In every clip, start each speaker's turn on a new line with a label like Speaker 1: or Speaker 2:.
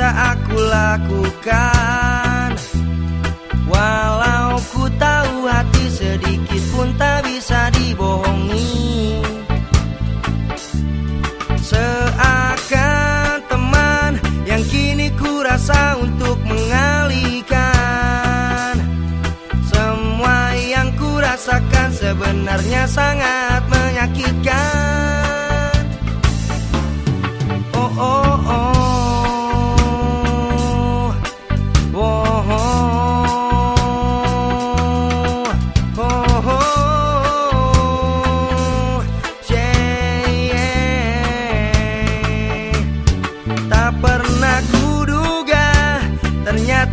Speaker 1: bisa aku lakukan. Walau ku tahu hati sedikit pun tak bisa dibohongi. Seakan teman yang kini ku rasa untuk mengalihkan. Semua yang ku rasakan sebenarnya sangat menyakitkan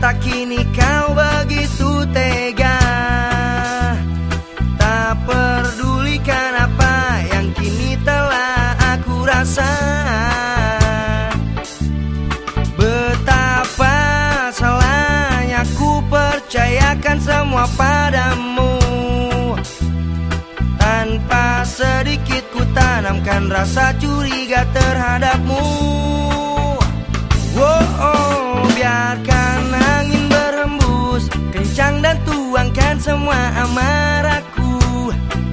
Speaker 1: Kini kau begitu tega. Tak pedulikan apa yang kini telah aku rasa. Betapa salahnya ku percayakan semua padamu. Tanpa sedikit ku tanamkan rasa curiga terhadapmu semua amarahku.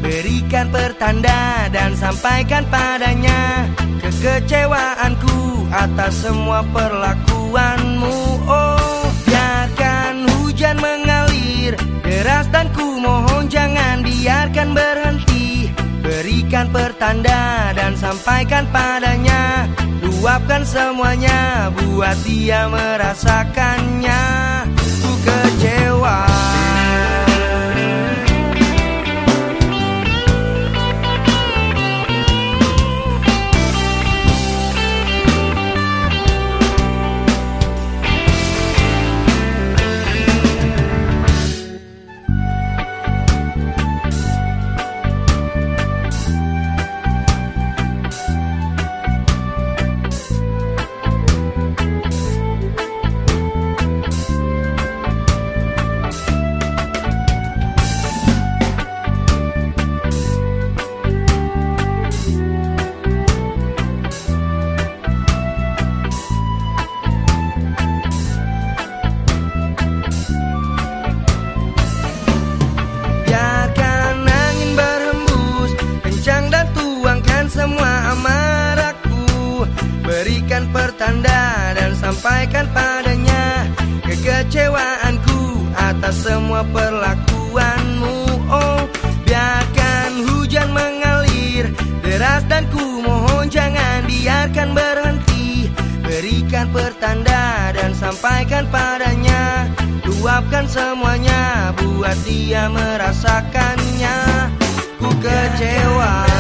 Speaker 1: Berikan pertanda dan sampaikan padanya Kekecewaanku atas semua perlakuanmu. Oh biarkan hujan mengalir Deras dan ku mohon jangan biarkan berhenti. Berikan pertanda dan sampaikan padanya. Luapkan semuanya buat dia merasakannya atas semua perlakuanmu. Oh biarkan hujan mengalir Deras dan ku mohon jangan biarkan berhenti. Berikan pertanda dan sampaikan padanya. Luapkan semuanya buat dia merasakannya. Ku kecewa